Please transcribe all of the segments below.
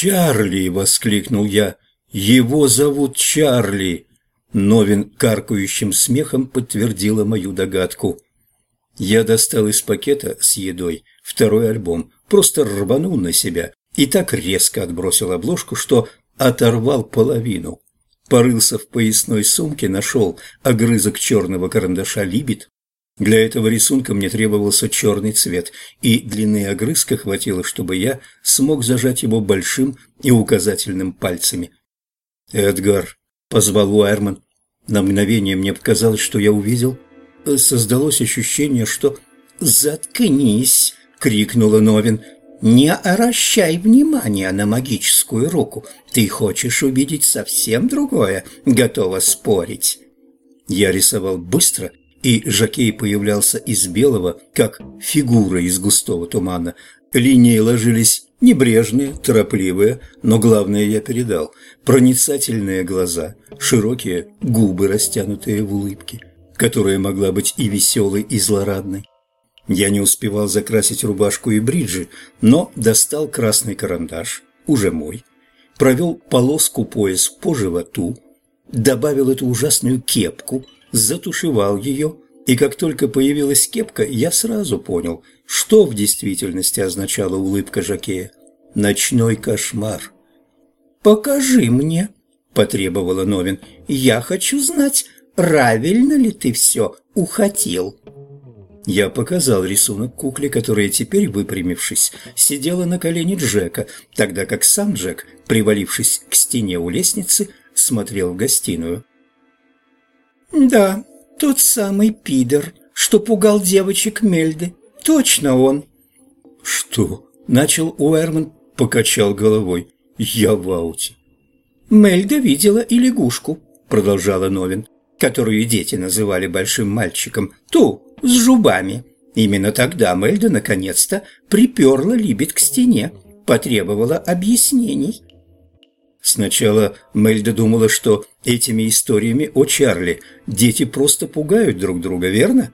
«Чарли!» — воскликнул я. «Его зовут Чарли!» Новин каркающим смехом подтвердила мою догадку. Я достал из пакета с едой второй альбом, просто рванул на себя и так резко отбросил обложку, что оторвал половину. Порылся в поясной сумке, нашел огрызок черного карандаша «Либит». Для этого рисунка мне требовался черный цвет, и длины огрызка хватило, чтобы я смог зажать его большим и указательным пальцами. «Эдгар», — позвал Уайерман. На мгновение мне показалось, что я увидел. Создалось ощущение, что «Заткнись!» — крикнула Новин. «Не обращай внимания на магическую руку. Ты хочешь увидеть совсем другое, готова спорить». Я рисовал быстро, и Жакей появлялся из белого, как фигура из густого тумана. Линии ложились небрежные, торопливые, но главное я передал. Проницательные глаза, широкие губы, растянутые в улыбке, которая могла быть и веселой, и злорадной. Я не успевал закрасить рубашку и бриджи, но достал красный карандаш, уже мой, провел полоску пояс по животу, добавил эту ужасную кепку, затушевал ее, и как только появилась кепка, я сразу понял, что в действительности означала улыбка Жакея. Ночной кошмар. «Покажи мне», – потребовала Новин. «Я хочу знать, правильно ли ты все ухотел». Я показал рисунок кукле, которая теперь, выпрямившись, сидела на колене Джека, тогда как сам Джек, привалившись к стене у лестницы, смотрел в гостиную. «Да, тот самый пидор, что пугал девочек Мельды. Точно он!» «Что?» – начал Уэрман, покачал головой. «Я в ауте». «Мельда видела и лягушку», – продолжала Новин, которую дети называли большим мальчиком, ту, с жубами. Именно тогда Мельда наконец-то приперла Либет к стене, потребовала объяснений. Сначала Мельда думала, что этими историями о Чарли дети просто пугают друг друга, верно?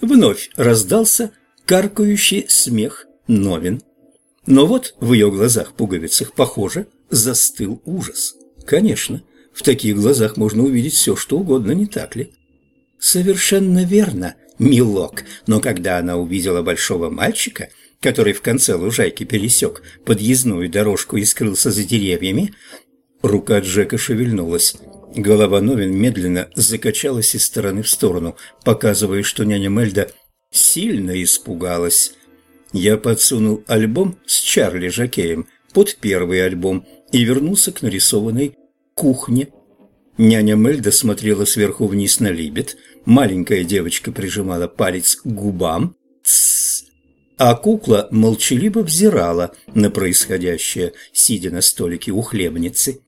Вновь раздался каркающий смех Новин. Но вот в ее глазах-пуговицах, похоже, застыл ужас. Конечно, в таких глазах можно увидеть все, что угодно, не так ли? Совершенно верно, милок, но когда она увидела большого мальчика, который в конце лужайки пересек подъездную дорожку и скрылся за деревьями, рука Джека шевельнулась. Голова Новин медленно закачалась из стороны в сторону, показывая, что няня Мельда сильно испугалась. Я подсунул альбом с Чарли Жакеем под первый альбом и вернулся к нарисованной кухне. Няня Мельда смотрела сверху вниз на Либет, маленькая девочка прижимала палец к губам, Тссс. а кукла молчаливо взирала на происходящее, сидя на столике у хлебницы.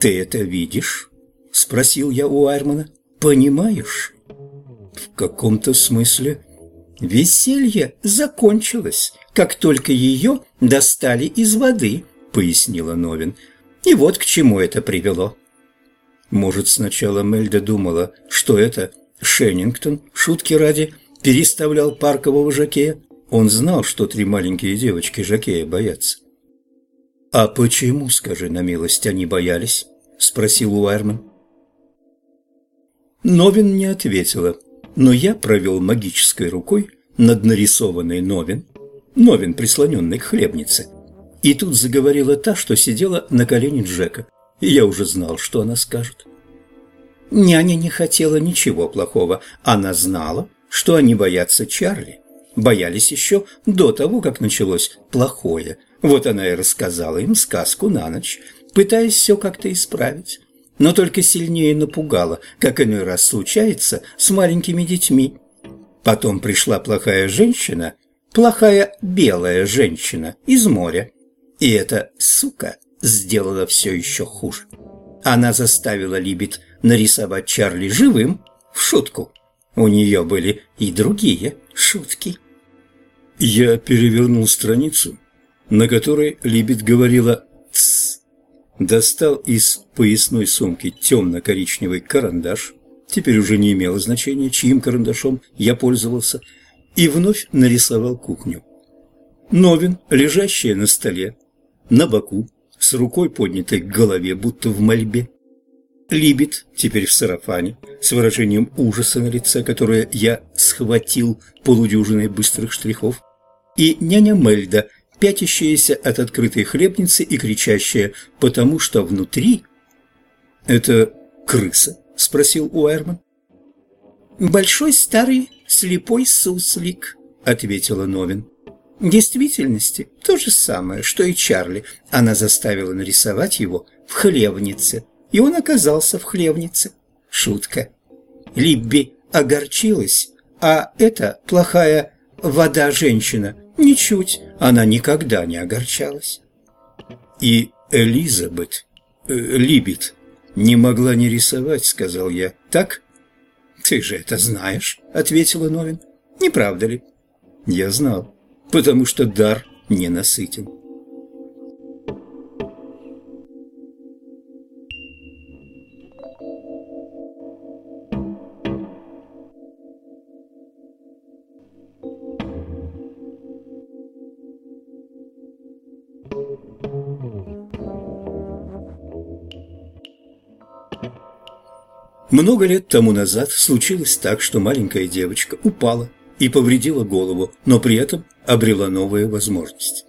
«Ты это видишь?» – спросил я у Айрмана. «Понимаешь?» «В каком-то смысле». «Веселье закончилось, как только ее достали из воды», – пояснила Новин. «И вот к чему это привело». Может, сначала Мельда думала, что это Шеннингтон, шутки ради, переставлял паркового жакея. Он знал, что три маленькие девочки жакея боятся. «А почему, скажи на милость, они боялись?» – спросил Уайерман. Новин не ответила, но я провел магической рукой над нарисованной Новин, Новин, прислоненный к хлебнице. И тут заговорила та, что сидела на колене Джека – и я уже знал, что она скажет. Няня не хотела ничего плохого. Она знала, что они боятся Чарли. Боялись еще до того, как началось плохое. Вот она и рассказала им сказку на ночь, пытаясь все как-то исправить. Но только сильнее напугала, как иной раз случается с маленькими детьми. Потом пришла плохая женщина, плохая белая женщина из моря. И эта сука сделала все еще хуже. Она заставила Либет нарисовать Чарли живым в шутку. У нее были и другие шутки. Я перевернул страницу, на которой Либет говорила «Тсс». Достал из поясной сумки темно-коричневый карандаш, теперь уже не имело значения, чьим карандашом я пользовался, и вновь нарисовал кухню. Новин, лежащая на столе, на боку, с рукой поднятой к голове, будто в мольбе. Либит, теперь в сарафане, с выражением ужаса на лице, которое я схватил полудюжиной быстрых штрихов, и няня Мельда, пятящаяся от открытой хлебницы и кричащая, потому что внутри... «Это крыса?» — спросил Уэрман. «Большой старый слепой суслик», — ответила Новин. В действительности то же самое, что и Чарли. Она заставила нарисовать его в хлевнице, и он оказался в хлевнице. Шутка. Либби огорчилась, а эта плохая вода-женщина ничуть, она никогда не огорчалась. И Элизабет, э, Либит, не могла не рисовать, сказал я. Так? Ты же это знаешь, ответила Новин. Не правда ли? Я знал, потому что дар не насытен. Много лет тому назад случилось так, что маленькая девочка упала и повредила голову, но при этом обрела новые возможности.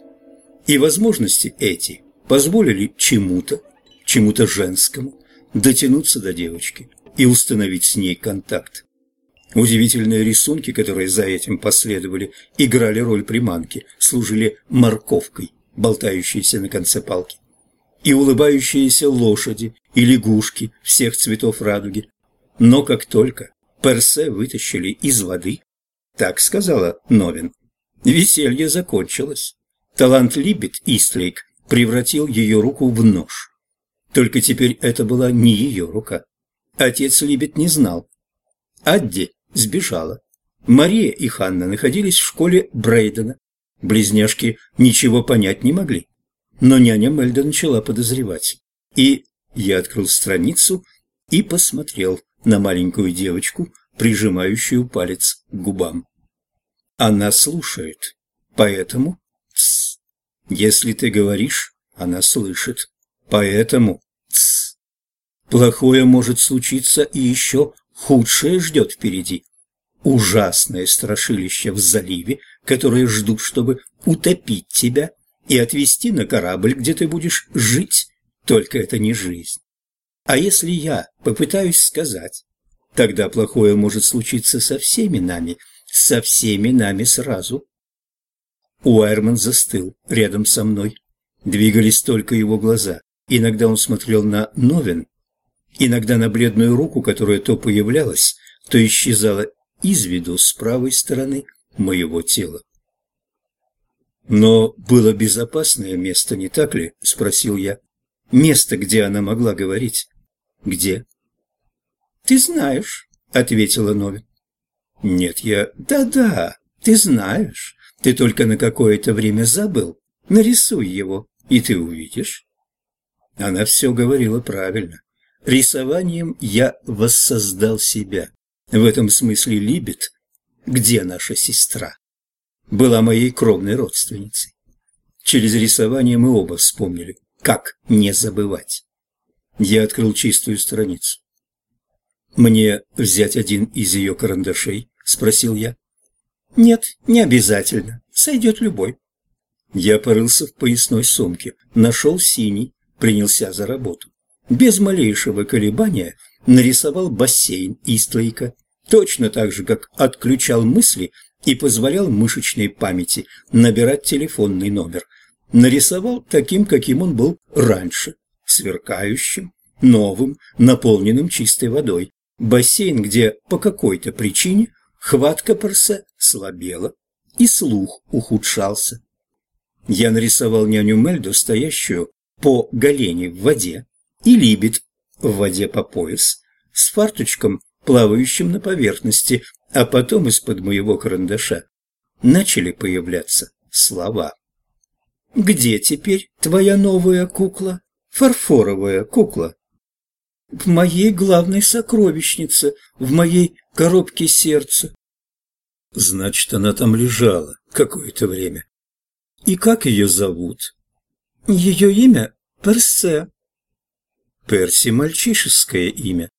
И возможности эти позволили чему-то, чему-то женскому, дотянуться до девочки и установить с ней контакт. Удивительные рисунки, которые за этим последовали, играли роль приманки, служили морковкой, болтающейся на конце палки и улыбающиеся лошади, и лягушки всех цветов радуги. Но как только Персе вытащили из воды, так сказала Новин, веселье закончилось. Талант Либет Истлейк превратил ее руку в нож. Только теперь это была не ее рука. Отец Либет не знал. Адди сбежала. Мария и Ханна находились в школе Брейдена. Близняшки ничего понять не могли но няня Мельда начала подозревать. И я открыл страницу и посмотрел на маленькую девочку, прижимающую палец к губам. Она слушает, поэтому... Тс. Если ты говоришь, она слышит, поэтому... Тс. Плохое может случиться и еще худшее ждет впереди. Ужасное страшилище в заливе, которое ждут, чтобы утопить тебя и отвезти на корабль, где ты будешь жить, только это не жизнь. А если я попытаюсь сказать, тогда плохое может случиться со всеми нами, со всеми нами сразу. Уайерман застыл рядом со мной. Двигались только его глаза. Иногда он смотрел на Новин, иногда на бледную руку, которая то появлялась, то исчезала из виду с правой стороны моего тела. «Но было безопасное место, не так ли?» – спросил я. «Место, где она могла говорить». «Где?» «Ты знаешь», – ответила Новин. «Нет, я... Да-да, ты знаешь. Ты только на какое-то время забыл. Нарисуй его, и ты увидишь». Она все говорила правильно. Рисованием я воссоздал себя. В этом смысле Либет, где наша сестра? была моей кровной родственницей. Через рисование мы оба вспомнили, как не забывать. Я открыл чистую страницу. «Мне взять один из ее карандашей?» – спросил я. «Нет, не обязательно. Сойдет любой». Я порылся в поясной сумке, нашел синий, принялся за работу. Без малейшего колебания нарисовал бассейн Истлейка, точно так же, как отключал мысли и позволял мышечной памяти набирать телефонный номер. Нарисовал таким, каким он был раньше, сверкающим, новым, наполненным чистой водой. Бассейн, где по какой-то причине хватка парса слабела и слух ухудшался. Я нарисовал няню Мельду, стоящую по голени в воде, и Либет в воде по пояс, с фарточком, плавающим на поверхности, а потом из-под моего карандаша начали появляться слова. «Где теперь твоя новая кукла? Фарфоровая кукла?» «В моей главной сокровищнице, в моей коробке сердца». «Значит, она там лежала какое-то время. И как ее зовут?» Ее имя Персе. Перси – мальчишеское имя.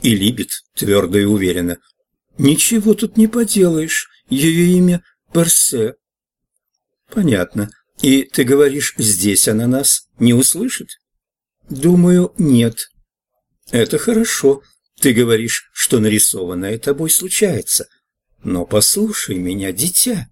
И Либет твердо и уверенно. Ничего тут не поделаешь, ее имя Персе. Понятно. И ты говоришь, здесь она нас не услышит? Думаю, нет. Это хорошо. Ты говоришь, что нарисованное тобой случается. Но послушай меня, дитя.